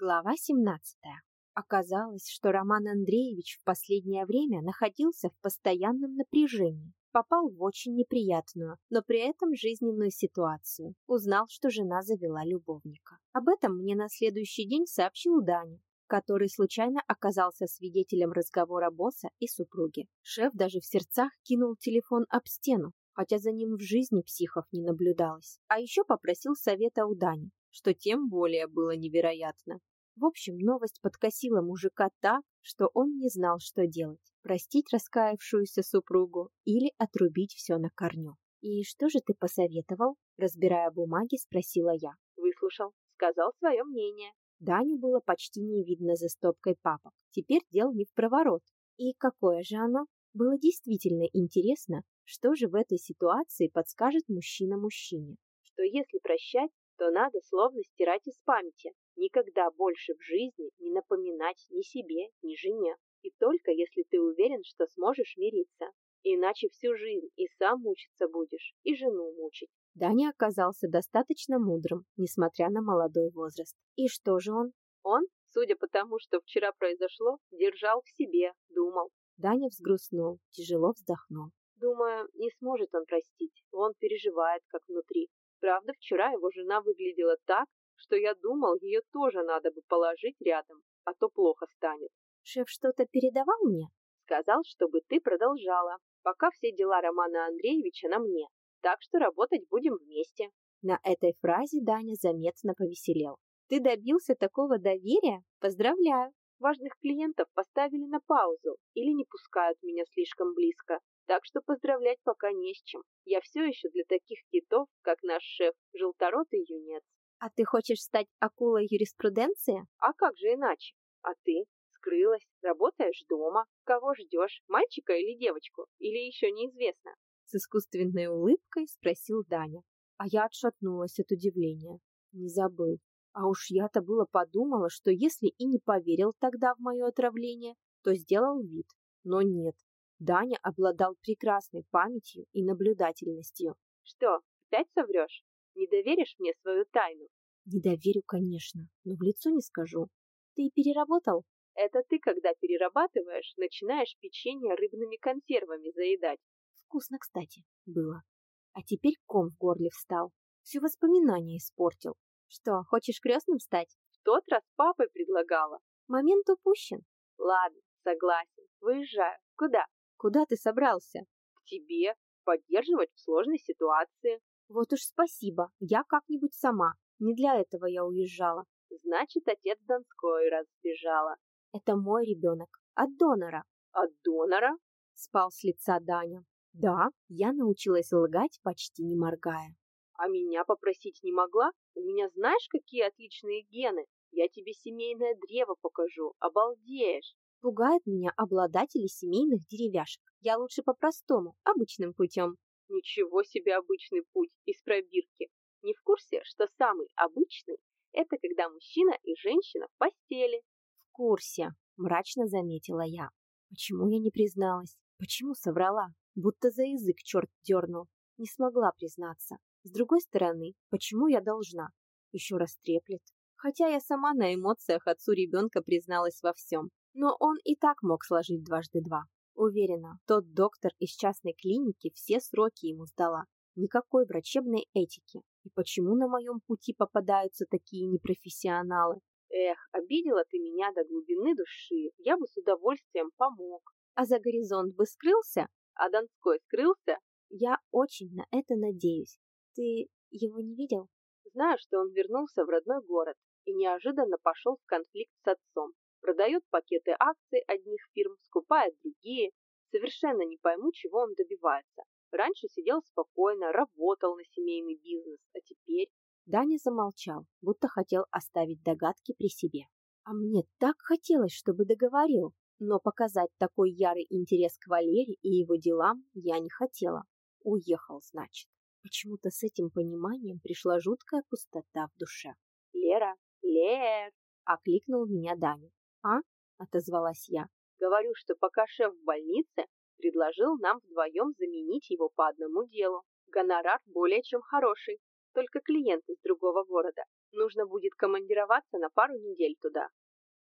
Глава 17. Оказалось, что Роман Андреевич в последнее время находился в постоянном напряжении. Попал в очень неприятную, но при этом жизненную ситуацию. Узнал, что жена завела любовника. Об этом мне на следующий день сообщил Даня, который случайно оказался свидетелем разговора босса и супруги. Шеф даже в сердцах кинул телефон об стену, хотя за ним в жизни психов не наблюдалось. А еще попросил совета у Дани, что тем более было невероятно. В общем, новость подкосила мужика так, что он не знал, что делать. Простить раскаявшуюся супругу или отрубить все на корню. «И что же ты посоветовал?» Разбирая бумаги, спросила я. Выслушал, сказал свое мнение. Даню было почти не видно за стопкой папок. Теперь дел не в проворот. И какое же оно? Было действительно интересно, что же в этой ситуации подскажет мужчина мужчине. Что если прощать, то надо словно стирать из памяти, никогда больше в жизни не напоминать ни себе, ни жене. И только если ты уверен, что сможешь мириться. Иначе всю жизнь и сам мучиться будешь, и жену мучить. Даня оказался достаточно мудрым, несмотря на молодой возраст. И что же он? Он, судя по тому, что вчера произошло, держал в себе, думал. Даня взгрустнул, тяжело вздохнул. Думаю, не сможет он простить. Он переживает, как внутри. Правда, вчера его жена выглядела так, что я думал, ее тоже надо бы положить рядом, а то плохо станет. Шеф что-то передавал мне? Сказал, чтобы ты продолжала, пока все дела Романа Андреевича на мне. Так что работать будем вместе. На этой фразе Даня заметно повеселел. Ты добился такого доверия? Поздравляю. Важных клиентов поставили на паузу или не пускают меня слишком близко. Так что поздравлять пока не с чем. Я все еще для таких китов, как наш шеф, желторотый юнец. А ты хочешь стать акулой юриспруденции? А как же иначе? А ты? Скрылась, работаешь дома. Кого ждешь, мальчика или девочку? Или еще неизвестно? С искусственной улыбкой спросил Даня. А я отшатнулась от удивления. Не забыл. А уж я-то было подумала, что если и не поверил тогда в мое отравление, то сделал вид. Но нет, Даня обладал прекрасной памятью и наблюдательностью. Что, опять соврешь? Не доверишь мне свою тайну? Не доверю, конечно, но в лицо не скажу. Ты переработал? Это ты, когда перерабатываешь, начинаешь печенье рыбными консервами заедать. Вкусно, кстати, было. А теперь ком в горле встал. Все воспоминания испортил. Что, хочешь крестным стать? В тот раз папой предлагала. Момент упущен. Ладно, согласен. Выезжаю. Куда? Куда ты собрался? К тебе. Поддерживать в сложной ситуации. Вот уж спасибо. Я как-нибудь сама. Не для этого я уезжала. Значит, отец Донской разбежала. Это мой ребенок. От донора. От донора? Спал с лица Даня. Да, я научилась лгать, почти не моргая. А меня попросить не могла? У меня знаешь, какие отличные гены? Я тебе семейное древо покажу. Обалдеешь. Пугают меня обладатели семейных деревяшек. Я лучше по-простому, обычным путем. Ничего себе обычный путь из пробирки. Не в курсе, что самый обычный – это когда мужчина и женщина в постели. В курсе, мрачно заметила я. Почему я не призналась? Почему соврала? Будто за язык черт дернул. Не смогла признаться. С другой стороны, почему я должна? Еще раз треплет. Хотя я сама на эмоциях отцу ребенка призналась во всем. Но он и так мог сложить дважды два. Уверена, тот доктор из частной клиники все сроки ему сдала. Никакой врачебной этики. И почему на моем пути попадаются такие непрофессионалы? Эх, обидела ты меня до глубины души. Я бы с удовольствием помог. А за горизонт бы скрылся? А Донской скрылся? Я очень на это надеюсь. Ты его не видел? Знаю, что он вернулся в родной город и неожиданно пошел в конфликт с отцом продает пакеты акций одних фирм, скупает другие. Совершенно не пойму, чего он добивается. Раньше сидел спокойно, работал на семейный бизнес, а теперь... Даня замолчал, будто хотел оставить догадки при себе. А мне так хотелось, чтобы договорил, но показать такой ярый интерес к Валере и его делам я не хотела. Уехал, значит. Почему-то с этим пониманием пришла жуткая пустота в душе. «Лера! Лер!» — окликнул меня Даня. «А?» — отозвалась я. «Говорю, что пока шеф в больнице, предложил нам вдвоем заменить его по одному делу. Гонорар более чем хороший. только клиенты из другого города. Нужно будет командироваться на пару недель туда.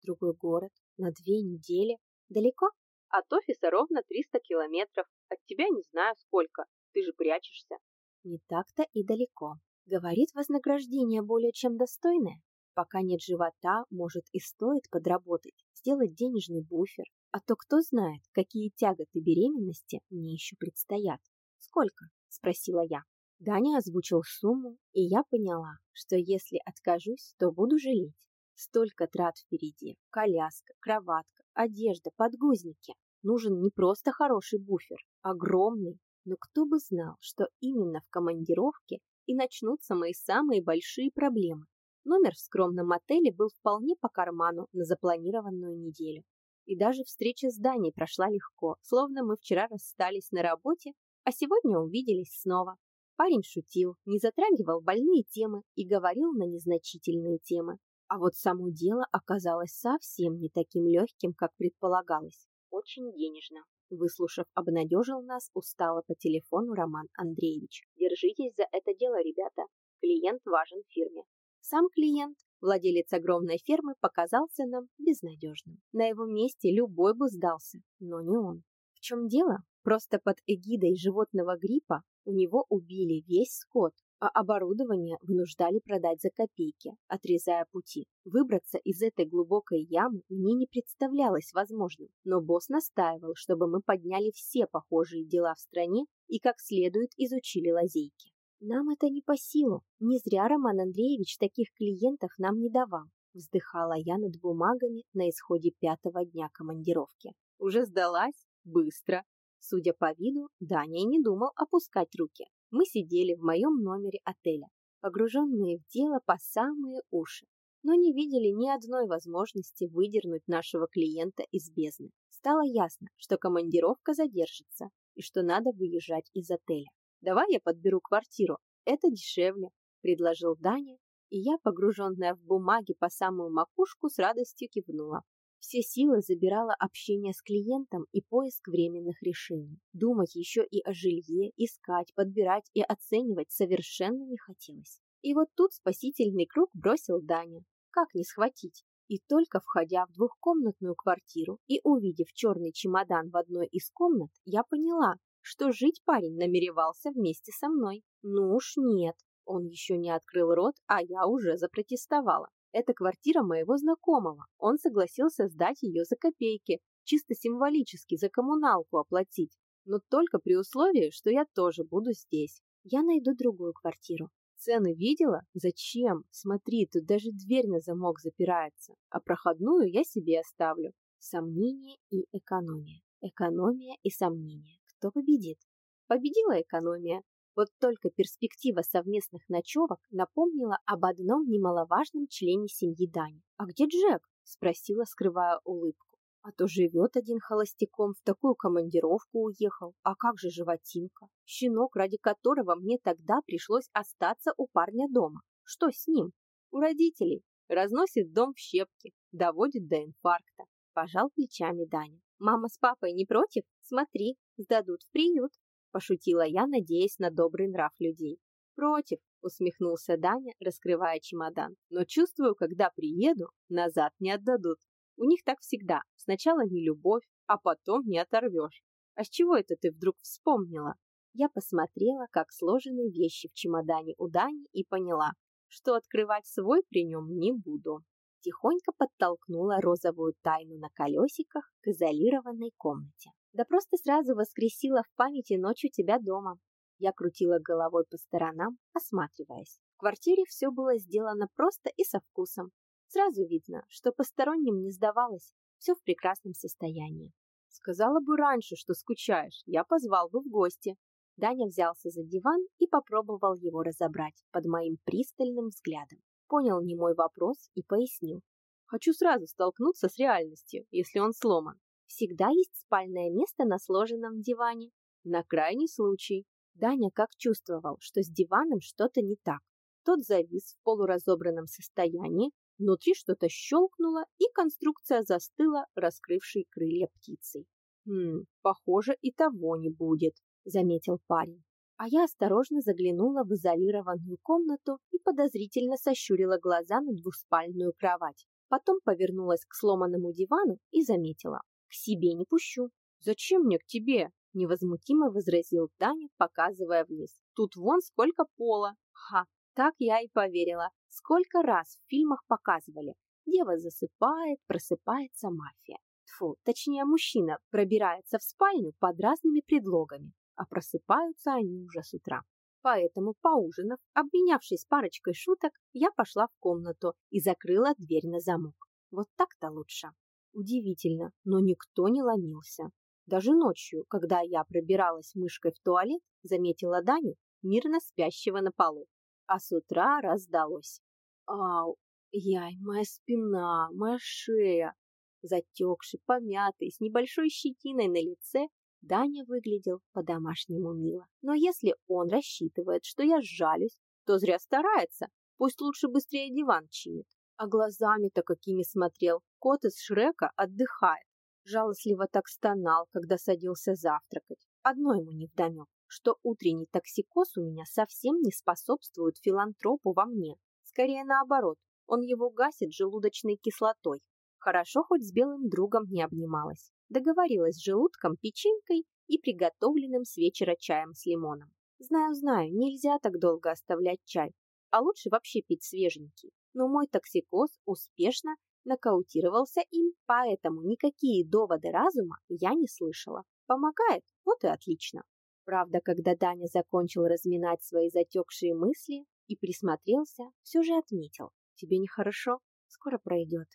Другой город? На две недели? Далеко? От офиса ровно 300 километров. От тебя не знаю сколько. Ты же прячешься. Не так-то и далеко. Говорит, вознаграждение более чем достойное. Пока нет живота, может и стоит подработать, сделать денежный буфер. А то кто знает, какие тяготы беременности мне еще предстоят. «Сколько?» – спросила я. Даня озвучил сумму, и я поняла, что если откажусь, то буду жалеть. Столько трат впереди. Коляска, кроватка, одежда, подгузники. Нужен не просто хороший буфер, огромный. Но кто бы знал, что именно в командировке и начнутся мои самые большие проблемы. Номер в скромном отеле был вполне по карману на запланированную неделю. И даже встреча с Даней прошла легко, словно мы вчера расстались на работе, а сегодня увиделись снова. Парень шутил, не затрагивал больные темы и говорил на незначительные темы. А вот само дело оказалось совсем не таким легким, как предполагалось. Очень денежно. Выслушав, обнадежил нас устало по телефону Роман Андреевич. Держитесь за это дело, ребята. Клиент важен фирме. Сам клиент, владелец огромной фермы, показался нам безнадежным. На его месте любой бы сдался, но не он. В чем дело? Просто под эгидой животного гриппа у него убили весь скот, а оборудование вынуждали продать за копейки, отрезая пути. Выбраться из этой глубокой ямы мне не представлялось возможным, но босс настаивал, чтобы мы подняли все похожие дела в стране и как следует изучили лазейки. Нам это не по силу, не зря Роман Андреевич таких клиентов нам не давал. Вздыхала я над бумагами на исходе пятого дня командировки. Уже сдалась? Быстро. Судя по виду, Даня не думал опускать руки. Мы сидели в моем номере отеля, погруженные в дело по самые уши, но не видели ни одной возможности выдернуть нашего клиента из бездны. Стало ясно, что командировка задержится и что надо выезжать из отеля. «Давай я подберу квартиру, это дешевле», – предложил Даня, и я, погруженная в бумаги по самую макушку, с радостью кивнула. Все силы забирало общение с клиентом и поиск временных решений. Думать еще и о жилье, искать, подбирать и оценивать совершенно не хотелось. И вот тут спасительный круг бросил Даня. Как не схватить? И только входя в двухкомнатную квартиру и увидев черный чемодан в одной из комнат, я поняла, что жить парень намеревался вместе со мной. Ну уж нет. Он еще не открыл рот, а я уже запротестовала. Это квартира моего знакомого. Он согласился сдать ее за копейки, чисто символически за коммуналку оплатить. Но только при условии, что я тоже буду здесь. Я найду другую квартиру. Цены видела? Зачем? Смотри, тут даже дверь на замок запирается, а проходную я себе оставлю. Сомнение и экономия. Экономия и сомнение. Кто победит? Победила экономия. Вот только перспектива совместных ночевок напомнила об одном немаловажном члене семьи Дани. «А где Джек?» – спросила, скрывая улыбку. «А то живет один холостяком, в такую командировку уехал. А как же животинка? Щенок, ради которого мне тогда пришлось остаться у парня дома. Что с ним? У родителей. Разносит дом в щепки, доводит до инфаркта. Пожал плечами Даня. Мама с папой не против? Смотри, сдадут в приют. Пошутила я, надеясь на добрый нрав людей. Против, усмехнулся Даня, раскрывая чемодан. Но чувствую, когда приеду, назад не отдадут. У них так всегда. Сначала не любовь, а потом не оторвешь. А с чего это ты вдруг вспомнила? Я посмотрела, как сложены вещи в чемодане у Дани и поняла, что открывать свой при нем не буду. Тихонько подтолкнула розовую тайну на колесиках к изолированной комнате. Да просто сразу воскресила в памяти ночь у тебя дома. Я крутила головой по сторонам, осматриваясь. В квартире все было сделано просто и со вкусом. Сразу видно, что посторонним не сдавалось, все в прекрасном состоянии. Сказала бы раньше, что скучаешь, я позвал бы в гости. Даня взялся за диван и попробовал его разобрать под моим пристальным взглядом. Понял не мой вопрос и пояснил. Хочу сразу столкнуться с реальностью, если он сломан. Всегда есть спальное место на сложенном диване. На крайний случай. Даня как чувствовал, что с диваном что-то не так. Тот завис в полуразобранном состоянии, внутри что-то щелкнуло, и конструкция застыла, раскрывшей крылья птицей. «Хм, похоже, и того не будет», — заметил парень. А я осторожно заглянула в изолированную комнату и подозрительно сощурила глаза на двуспальную кровать. Потом повернулась к сломанному дивану и заметила. К себе не пущу. Зачем мне к тебе? Невозмутимо возразил Даня, показывая вниз. Тут вон сколько пола. Ха, так я и поверила. Сколько раз в фильмах показывали. Дева засыпает, просыпается мафия. Тфу, точнее мужчина пробирается в спальню под разными предлогами, а просыпаются они уже с утра. Поэтому, поужинав, обменявшись парочкой шуток, я пошла в комнату и закрыла дверь на замок. Вот так-то лучше. Удивительно, но никто не ломился. Даже ночью, когда я пробиралась мышкой в туалет, заметила Даню, мирно спящего на полу. А с утра раздалось. Ау, яй, моя спина, моя шея. Затекший, помятый, с небольшой щетиной на лице, Даня выглядел по-домашнему мило. Но если он рассчитывает, что я сжалюсь, то зря старается. Пусть лучше быстрее диван чинит. А глазами-то какими смотрел. Кот из Шрека отдыхает. Жалостливо так стонал, когда садился завтракать. Одно ему не вдомек, что утренний токсикоз у меня совсем не способствует филантропу во мне. Скорее наоборот, он его гасит желудочной кислотой. Хорошо хоть с белым другом не обнималась. Договорилась с желудком, печенькой и приготовленным с вечера чаем с лимоном. Знаю, знаю, нельзя так долго оставлять чай, а лучше вообще пить свеженький. Но мой токсикоз успешно нокаутировался им, поэтому никакие доводы разума я не слышала. Помогает? Вот и отлично. Правда, когда Даня закончил разминать свои затекшие мысли и присмотрелся, все же отметил. Тебе нехорошо? Скоро пройдет.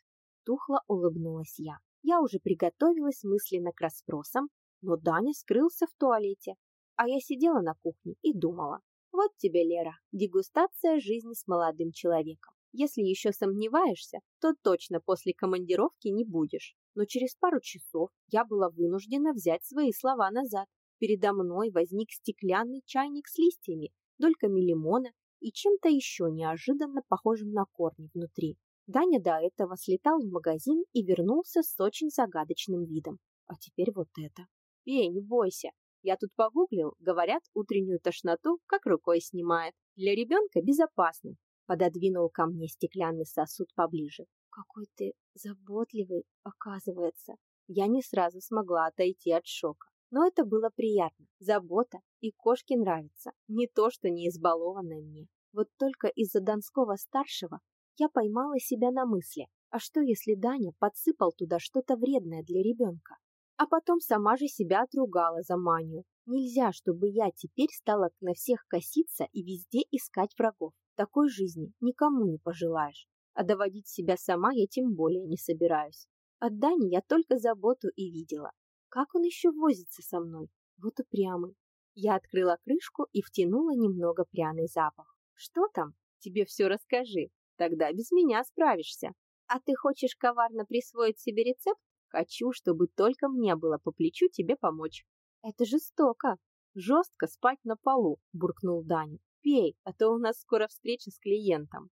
Тухло улыбнулась я. Я уже приготовилась мысленно к расспросам, но Даня скрылся в туалете, а я сидела на кухне и думала. Вот тебе, Лера, дегустация жизни с молодым человеком. Если еще сомневаешься, то точно после командировки не будешь. Но через пару часов я была вынуждена взять свои слова назад. Передо мной возник стеклянный чайник с листьями, дольками лимона и чем-то еще неожиданно похожим на корни внутри. Даня до этого слетал в магазин и вернулся с очень загадочным видом. А теперь вот это. Эй, не бойся. Я тут погуглил, говорят, утреннюю тошноту как рукой снимает. Для ребенка безопасно пододвинул ко мне стеклянный сосуд поближе. Какой ты заботливый, оказывается. Я не сразу смогла отойти от шока. Но это было приятно. Забота и кошке нравится. Не то, что не избалованное мне. Вот только из-за Донского-старшего я поймала себя на мысли. А что, если Даня подсыпал туда что-то вредное для ребенка? А потом сама же себя отругала за манию. Нельзя, чтобы я теперь стала на всех коситься и везде искать врагов. Такой жизни никому не пожелаешь, а доводить себя сама я тем более не собираюсь. От Дани я только заботу и видела. Как он еще возится со мной? Вот упрямый. Я открыла крышку и втянула немного пряный запах. Что там? Тебе все расскажи. Тогда без меня справишься. А ты хочешь коварно присвоить себе рецепт? Хочу, чтобы только мне было по плечу тебе помочь. Это жестоко. Жестко спать на полу, буркнул Даня. Пей, а то у нас скоро встреча с клиентом.